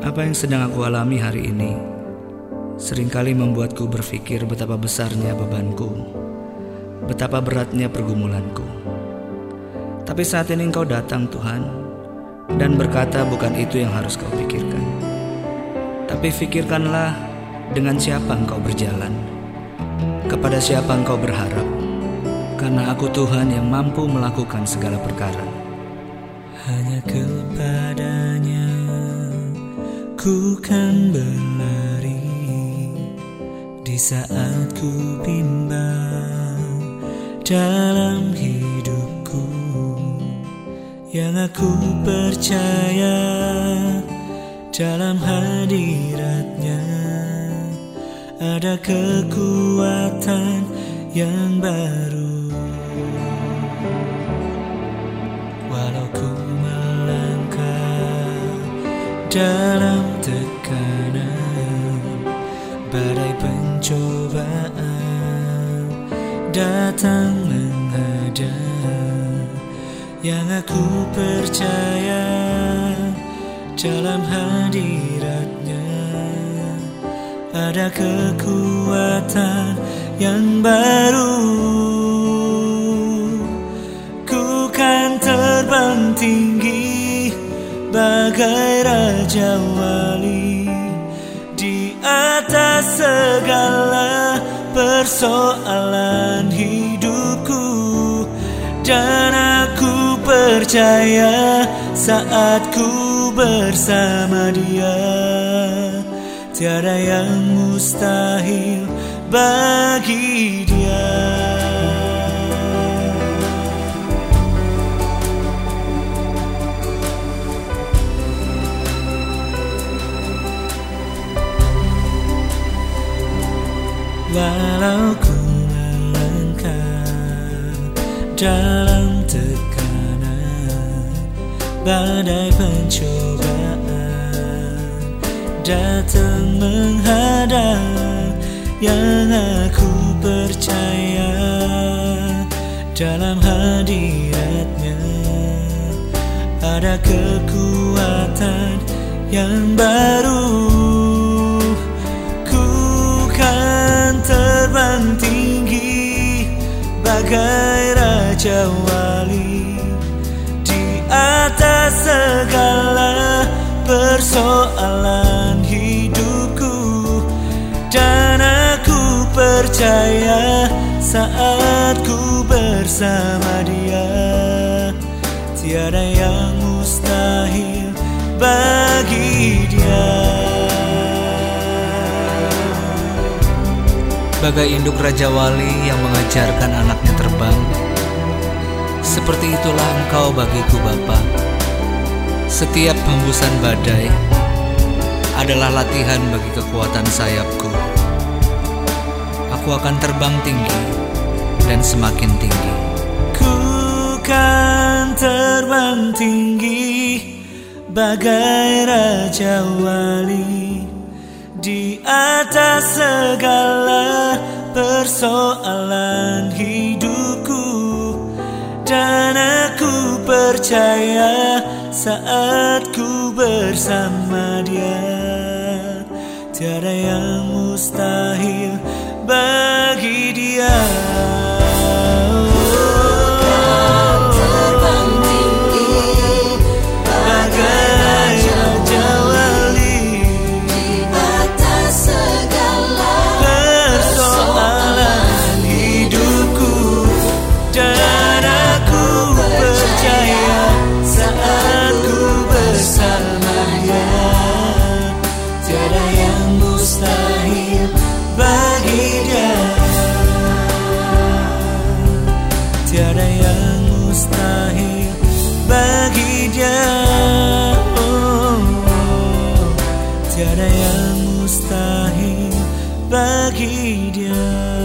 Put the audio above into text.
Apa yang sedang aku alami hari ini sering kali membuatku berpikir betapa besarnya bebanku, betapa beratnya pergumulanku. Tapi saat ini Engkau datang, Tuhan, dan berkata, "Bukan itu yang harus kau pikirkan, tapi pikirkanlah dengan siapa Engkau berjalan, kepada siapa Engkau berharap, karena Aku Tuhan yang mampu melakukan segala perkara." Hanya kepadanya ku kan berlari di saat ku bimbang dalam hidupku yang aku percaya dalam hadiratnya. Ada kekuatan yang baru dalam tekanan badai pencobaan datang menghadang. Yang aku percaya dalam hadiratnya ada kekuatan yang baru segala persoalan hidupku dan aku percaya saat ku bersama dia tiada yang mustahil bagi dia. Walau ku melangkah dalam tekanan Badai pencobaan datang menghadang Yang aku percaya dalam hadiratnya. Ada kekuatan yang baru terbang tinggi bagai raja wali. Di atas segala persoalan hidupku dan aku percaya saat ku bersama dia tiada yang mustahil bagi Bagai induk Raja Wali yang mengajarkan anaknya terbang. Seperti itulah engkau bagiku Bapa. Setiap hembusan badai adalah latihan bagi kekuatan sayapku. Aku akan terbang tinggi dan semakin tinggi. Ku kan terbang tinggi bagai Raja Wali di atas segala persoalan hidupku dan aku percaya saat ku bersama dia. Tiada yang mustahil bagi. Tiada yang mustahil bagi dia oh, oh. Tiada yang mustahil bagi dia